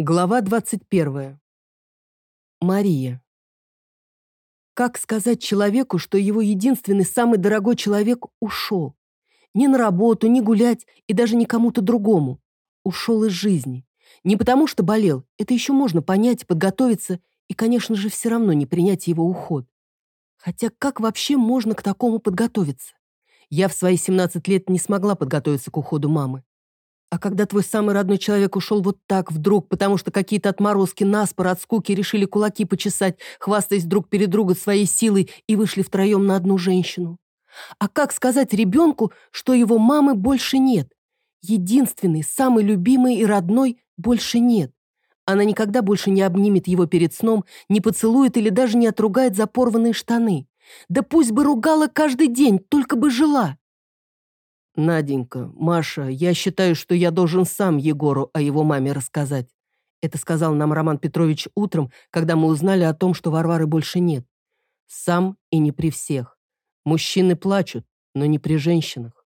Глава 21. Мария. Как сказать человеку, что его единственный самый дорогой человек ушел? Ни на работу, ни гулять и даже не кому-то другому. Ушел из жизни. Не потому что болел, это еще можно понять, подготовиться и, конечно же, все равно не принять его уход. Хотя как вообще можно к такому подготовиться? Я в свои 17 лет не смогла подготовиться к уходу мамы. А когда твой самый родной человек ушел вот так вдруг, потому что какие-то отморозки наспор от скуки решили кулаки почесать, хвастаясь друг перед другом своей силой и вышли втроем на одну женщину? А как сказать ребенку, что его мамы больше нет? Единственный, самый любимый и родной больше нет. Она никогда больше не обнимет его перед сном, не поцелует или даже не отругает за порванные штаны. Да пусть бы ругала каждый день, только бы жила. «Наденька, Маша, я считаю, что я должен сам Егору о его маме рассказать». Это сказал нам Роман Петрович утром, когда мы узнали о том, что Варвары больше нет. Сам и не при всех. Мужчины плачут, но не при женщинах.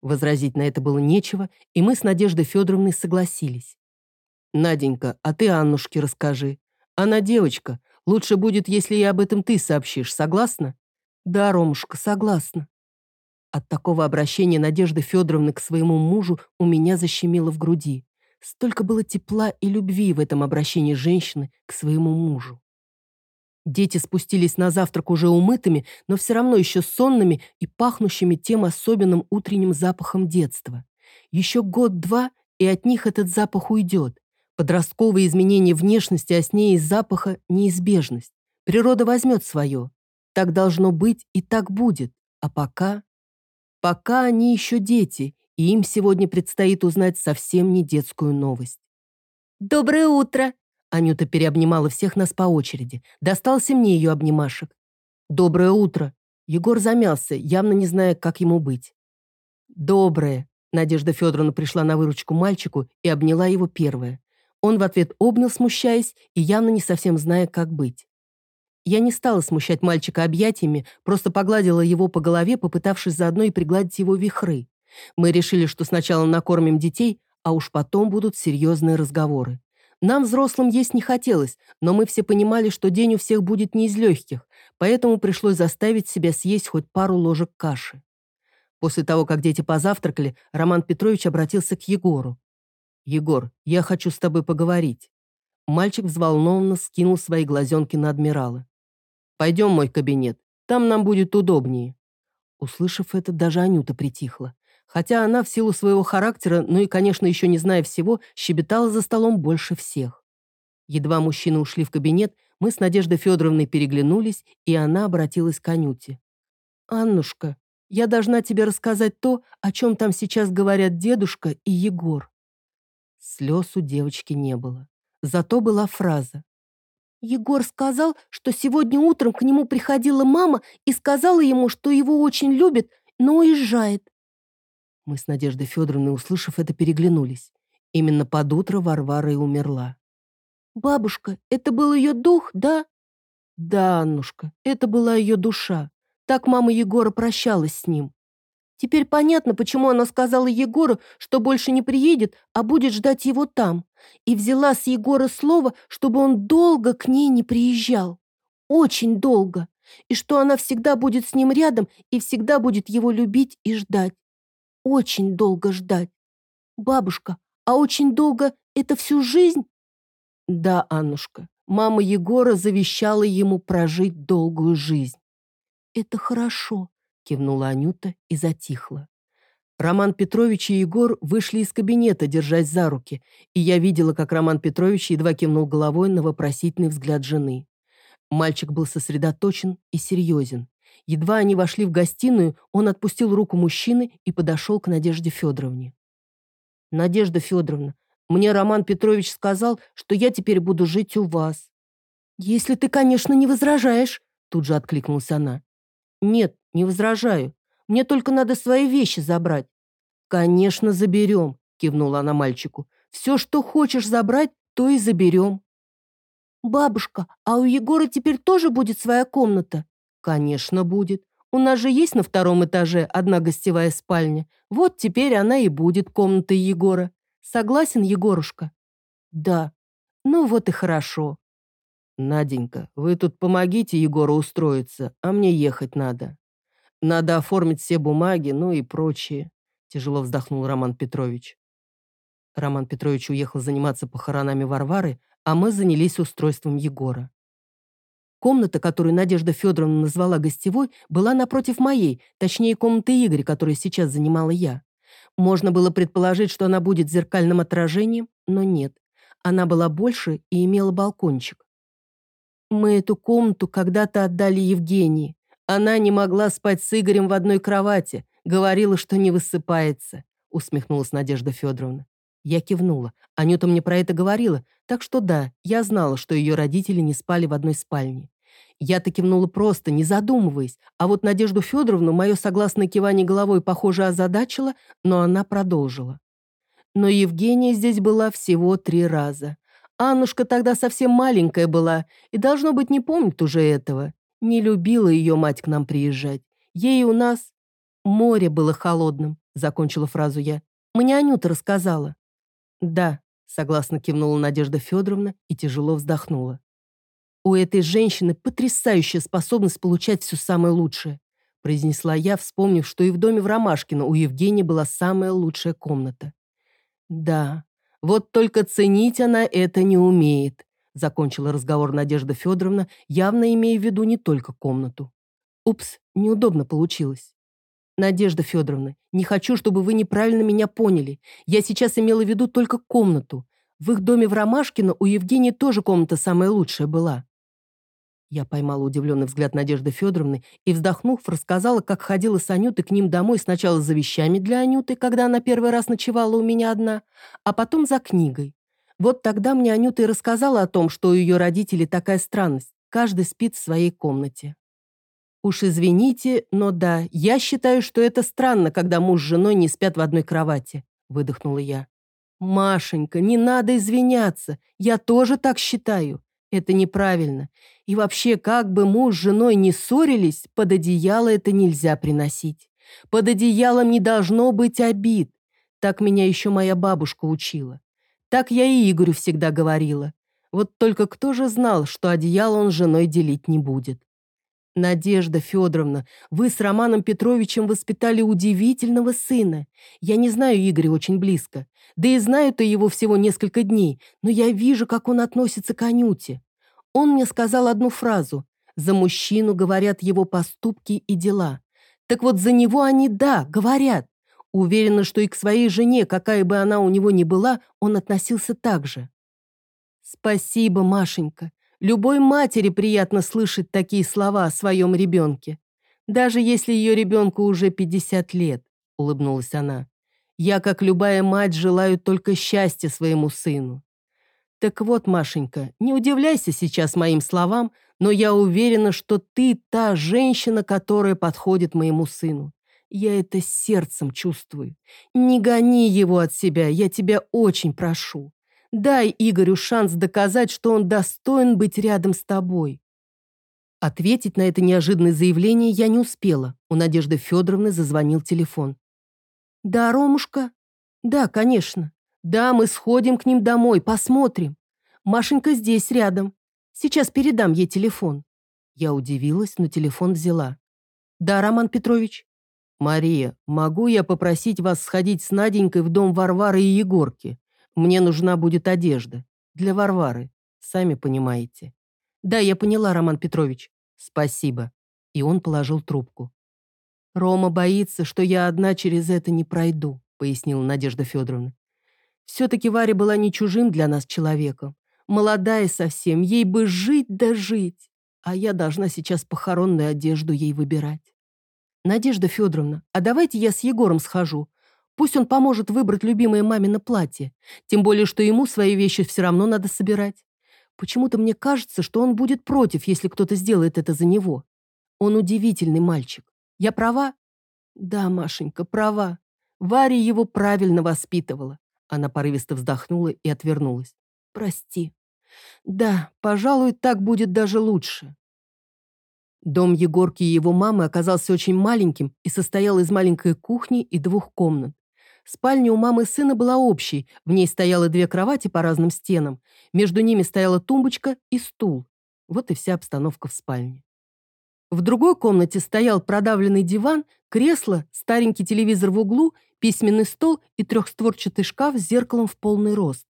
Возразить на это было нечего, и мы с Надеждой Федоровной согласились. «Наденька, а ты Аннушке расскажи. Она девочка. Лучше будет, если и об этом ты сообщишь. Согласна?» «Да, Ромушка, согласна». От такого обращения Надежды Федоровны к своему мужу у меня защемило в груди. Столько было тепла и любви в этом обращении женщины к своему мужу. Дети спустились на завтрак уже умытыми, но все равно еще сонными и пахнущими тем особенным утренним запахом детства. Еще год-два, и от них этот запах уйдет. Подростковые изменения внешности, а с ней из запаха – неизбежность. Природа возьмет свое. Так должно быть и так будет. А пока... Пока они еще дети, и им сегодня предстоит узнать совсем не детскую новость. «Доброе утро!» Анюта переобнимала всех нас по очереди. Достался мне ее обнимашек. «Доброе утро!» Егор замялся, явно не зная, как ему быть. «Доброе!» Надежда Федоровна пришла на выручку мальчику и обняла его первая. Он в ответ обнял, смущаясь, и явно не совсем зная, как быть. Я не стала смущать мальчика объятиями, просто погладила его по голове, попытавшись заодно и пригладить его вихры. Мы решили, что сначала накормим детей, а уж потом будут серьезные разговоры. Нам, взрослым, есть не хотелось, но мы все понимали, что день у всех будет не из легких, поэтому пришлось заставить себя съесть хоть пару ложек каши. После того, как дети позавтракали, Роман Петрович обратился к Егору. «Егор, я хочу с тобой поговорить». Мальчик взволнованно скинул свои глазенки на адмирала. Пойдем в мой кабинет, там нам будет удобнее». Услышав это, даже Анюта притихла. Хотя она в силу своего характера, ну и, конечно, еще не зная всего, щебетала за столом больше всех. Едва мужчины ушли в кабинет, мы с Надеждой Федоровной переглянулись, и она обратилась к Анюте. «Аннушка, я должна тебе рассказать то, о чем там сейчас говорят дедушка и Егор». Слез у девочки не было. Зато была фраза. Егор сказал, что сегодня утром к нему приходила мама и сказала ему, что его очень любит, но уезжает. Мы с Надеждой Федоровной, услышав это, переглянулись. Именно под утро Варвара и умерла. «Бабушка, это был ее дух, да?» «Да, Аннушка, это была ее душа. Так мама Егора прощалась с ним. Теперь понятно, почему она сказала Егору, что больше не приедет, а будет ждать его там. И взяла с Егора слово, чтобы он долго к ней не приезжал. Очень долго. И что она всегда будет с ним рядом и всегда будет его любить и ждать. Очень долго ждать. Бабушка, а очень долго — это всю жизнь? Да, Аннушка, мама Егора завещала ему прожить долгую жизнь. Это хорошо кивнула Анюта и затихла. Роман Петрович и Егор вышли из кабинета, держась за руки, и я видела, как Роман Петрович едва кивнул головой на вопросительный взгляд жены. Мальчик был сосредоточен и серьезен. Едва они вошли в гостиную, он отпустил руку мужчины и подошел к Надежде Федоровне. «Надежда Федоровна, мне Роман Петрович сказал, что я теперь буду жить у вас». «Если ты, конечно, не возражаешь», — тут же откликнулась она. «Нет, не возражаю. Мне только надо свои вещи забрать». «Конечно, заберем», — кивнула она мальчику. «Все, что хочешь забрать, то и заберем». «Бабушка, а у Егора теперь тоже будет своя комната?» «Конечно, будет. У нас же есть на втором этаже одна гостевая спальня. Вот теперь она и будет комнатой Егора. Согласен, Егорушка?» Да. Ну вот и хорошо. Наденька, вы тут помогите Егору устроиться, а мне ехать надо. Надо оформить все бумаги, ну и прочее. Тяжело вздохнул Роман Петрович. Роман Петрович уехал заниматься похоронами Варвары, а мы занялись устройством Егора. Комната, которую Надежда Федоровна назвала гостевой, была напротив моей, точнее, комнаты Игоря, которую сейчас занимала я. Можно было предположить, что она будет зеркальным отражением, но нет. Она была больше и имела балкончик. Мы эту комнату когда-то отдали Евгении. Она не могла спать с Игорем в одной кровати, говорила, что не высыпается, усмехнулась Надежда Федоровна. Я кивнула. Анюта мне про это говорила, так что да, я знала, что ее родители не спали в одной спальне. Я-то кивнула просто, не задумываясь, а вот Надежду Федоровну мое согласное кивание головой, похоже, озадачило, но она продолжила. Но Евгения здесь была всего три раза. Аннушка тогда совсем маленькая была и, должно быть, не помнит уже этого. Не любила ее мать к нам приезжать. Ей у нас море было холодным, закончила фразу я. Мне Анюта рассказала. Да, согласно кивнула Надежда Федоровна и тяжело вздохнула. У этой женщины потрясающая способность получать все самое лучшее, произнесла я, вспомнив, что и в доме в Ромашкино у Евгении была самая лучшая комната. Да, вот только ценить она это не умеет, закончила разговор Надежда Федоровна, явно имея в виду не только комнату. Упс, неудобно получилось. Надежда Федоровна, не хочу, чтобы вы неправильно меня поняли. Я сейчас имела в виду только комнату. В их доме в Ромашкино у Евгении тоже комната самая лучшая была. Я поймала удивленный взгляд Надежды Федоровны и, вздохнув, рассказала, как ходила с Анютой к ним домой сначала за вещами для Анюты, когда она первый раз ночевала у меня одна, а потом за книгой. Вот тогда мне Анюта и рассказала о том, что у ее родителей такая странность. Каждый спит в своей комнате. Уж извините, но да, я считаю, что это странно, когда муж с женой не спят в одной кровати, выдохнула я. Машенька, не надо извиняться, я тоже так считаю. Это неправильно. И вообще, как бы муж с женой не ссорились, под одеяло это нельзя приносить. Под одеялом не должно быть обид. Так меня еще моя бабушка учила. Так я и Игорю всегда говорила. Вот только кто же знал, что одеяло он с женой делить не будет? Надежда Федоровна, вы с Романом Петровичем воспитали удивительного сына. Я не знаю Игоря очень близко. Да и знаю-то его всего несколько дней, но я вижу, как он относится к Анюте. Он мне сказал одну фразу. За мужчину говорят его поступки и дела. Так вот, за него они, да, говорят. Уверена, что и к своей жене, какая бы она у него ни была, он относился так же. Спасибо, Машенька. Любой матери приятно слышать такие слова о своем ребенке. Даже если ее ребенку уже 50 лет, улыбнулась она. Я, как любая мать, желаю только счастья своему сыну. Так вот, Машенька, не удивляйся сейчас моим словам, но я уверена, что ты та женщина, которая подходит моему сыну. Я это сердцем чувствую. Не гони его от себя, я тебя очень прошу. Дай Игорю шанс доказать, что он достоин быть рядом с тобой. Ответить на это неожиданное заявление я не успела. У Надежды Федоровны зазвонил телефон. «Да, Ромушка?» «Да, конечно. «Да, мы сходим к ним домой, посмотрим. Машенька здесь, рядом. Сейчас передам ей телефон». Я удивилась, но телефон взяла. «Да, Роман Петрович?» «Мария, могу я попросить вас сходить с Наденькой в дом Варвары и Егорки? Мне нужна будет одежда. Для Варвары. Сами понимаете». «Да, я поняла, Роман Петрович. Спасибо». И он положил трубку. «Рома боится, что я одна через это не пройду», пояснила Надежда Федоровна. Все-таки Варя была не чужим для нас человеком. Молодая совсем, ей бы жить да жить. А я должна сейчас похоронную одежду ей выбирать. Надежда Федоровна, а давайте я с Егором схожу. Пусть он поможет выбрать любимое мамино платье. Тем более, что ему свои вещи все равно надо собирать. Почему-то мне кажется, что он будет против, если кто-то сделает это за него. Он удивительный мальчик. Я права? Да, Машенька, права. Варя его правильно воспитывала. Она порывисто вздохнула и отвернулась. «Прости. Да, пожалуй, так будет даже лучше». Дом Егорки и его мамы оказался очень маленьким и состоял из маленькой кухни и двух комнат. Спальня у мамы и сына была общей, в ней стояло две кровати по разным стенам, между ними стояла тумбочка и стул. Вот и вся обстановка в спальне. В другой комнате стоял продавленный диван, кресло, старенький телевизор в углу, письменный стол и трехстворчатый шкаф с зеркалом в полный рост.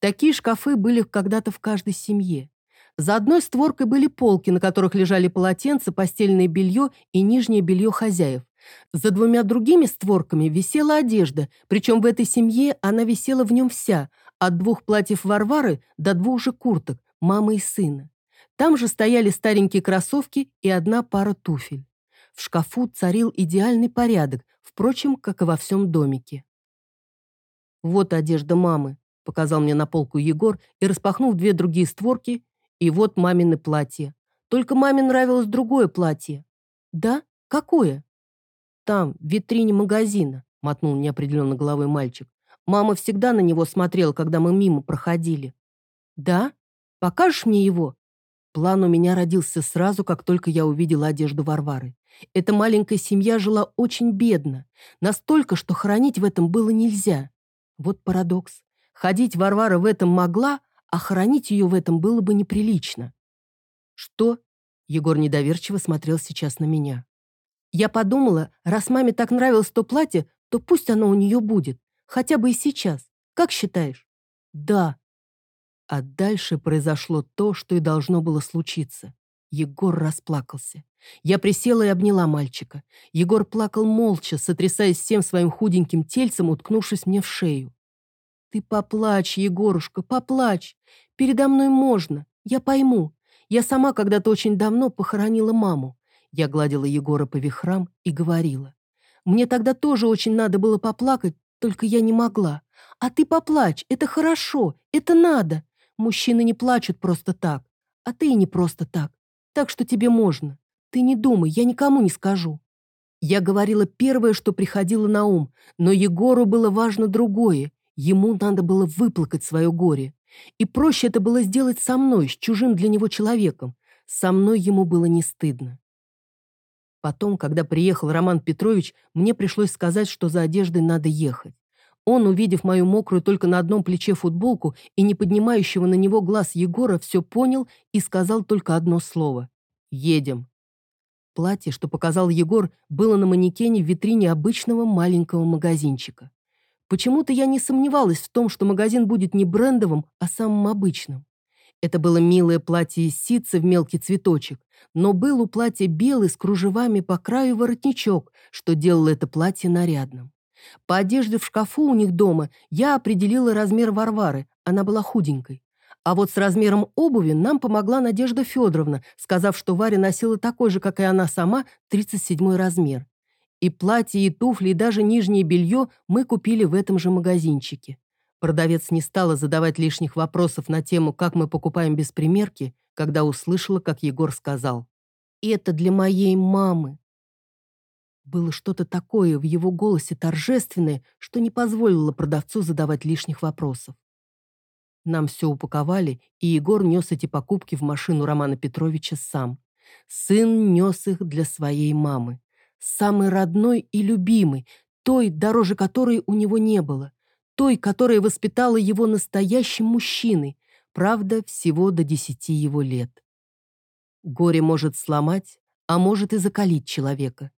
Такие шкафы были когда-то в каждой семье. За одной створкой были полки, на которых лежали полотенца, постельное белье и нижнее белье хозяев. За двумя другими створками висела одежда, причем в этой семье она висела в нем вся, от двух платьев Варвары до двух же курток, мамы и сына. Там же стояли старенькие кроссовки и одна пара туфель. В шкафу царил идеальный порядок, впрочем, как и во всем домике. «Вот одежда мамы», — показал мне на полку Егор и, распахнув две другие створки, и вот мамины платье. Только маме нравилось другое платье. «Да? Какое?» «Там, в витрине магазина», — мотнул неопределенно головой мальчик. «Мама всегда на него смотрела, когда мы мимо проходили». «Да? Покажешь мне его?» План у меня родился сразу, как только я увидела одежду Варвары. Эта маленькая семья жила очень бедно, настолько, что хранить в этом было нельзя. Вот парадокс. Ходить Варвара в этом могла, а хранить ее в этом было бы неприлично. «Что?» Егор недоверчиво смотрел сейчас на меня. Я подумала, раз маме так нравилось то платье, то пусть оно у нее будет. Хотя бы и сейчас. Как считаешь? Да, а дальше произошло то, что и должно было случиться. Егор расплакался. Я присела и обняла мальчика. Егор плакал молча, сотрясаясь всем своим худеньким тельцем, уткнувшись мне в шею. «Ты поплачь, Егорушка, поплачь. Передо мной можно. Я пойму. Я сама когда-то очень давно похоронила маму». Я гладила Егора по вихрам и говорила. «Мне тогда тоже очень надо было поплакать, только я не могла. А ты поплачь, это хорошо, это надо. Мужчины не плачут просто так, а ты и не просто так. Так что тебе можно. Ты не думай, я никому не скажу. Я говорила первое, что приходило на ум, но Егору было важно другое. Ему надо было выплакать свое горе. И проще это было сделать со мной, с чужим для него человеком. Со мной ему было не стыдно. Потом, когда приехал Роман Петрович, мне пришлось сказать, что за одеждой надо ехать. Он, увидев мою мокрую только на одном плече футболку и не поднимающего на него глаз Егора, все понял и сказал только одно слово. «Едем». Платье, что показал Егор, было на манекене в витрине обычного маленького магазинчика. Почему-то я не сомневалась в том, что магазин будет не брендовым, а самым обычным. Это было милое платье из ситца в мелкий цветочек, но был у платья белый с кружевами по краю воротничок, что делало это платье нарядным. По одежде в шкафу у них дома я определила размер Варвары, она была худенькой. А вот с размером обуви нам помогла Надежда Федоровна, сказав, что Варя носила такой же, как и она сама, 37 размер. И платье, и туфли, и даже нижнее белье мы купили в этом же магазинчике. Продавец не стала задавать лишних вопросов на тему, как мы покупаем без примерки, когда услышала, как Егор сказал. «Это для моей мамы». Было что-то такое в его голосе торжественное, что не позволило продавцу задавать лишних вопросов. Нам все упаковали, и Егор нес эти покупки в машину Романа Петровича сам. Сын нес их для своей мамы. Самый родной и любимый, той, дороже которой у него не было. Той, которая воспитала его настоящим мужчиной, правда, всего до десяти его лет. Горе может сломать, а может и закалить человека.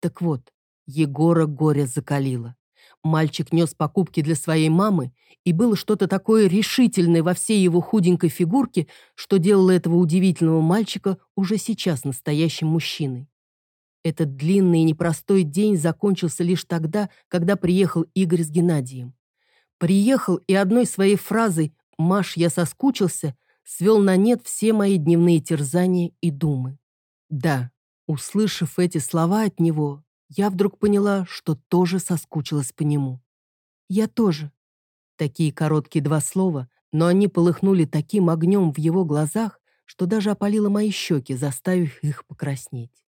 Так вот, Егора горе закалило. Мальчик нес покупки для своей мамы, и было что-то такое решительное во всей его худенькой фигурке, что делало этого удивительного мальчика уже сейчас настоящим мужчиной. Этот длинный и непростой день закончился лишь тогда, когда приехал Игорь с Геннадием. Приехал и одной своей фразой «Маш, я соскучился» свел на нет все мои дневные терзания и думы. Да, Услышав эти слова от него, я вдруг поняла, что тоже соскучилась по нему. Я тоже. Такие короткие два слова, но они полыхнули таким огнем в его глазах, что даже опалило мои щеки, заставив их покраснеть.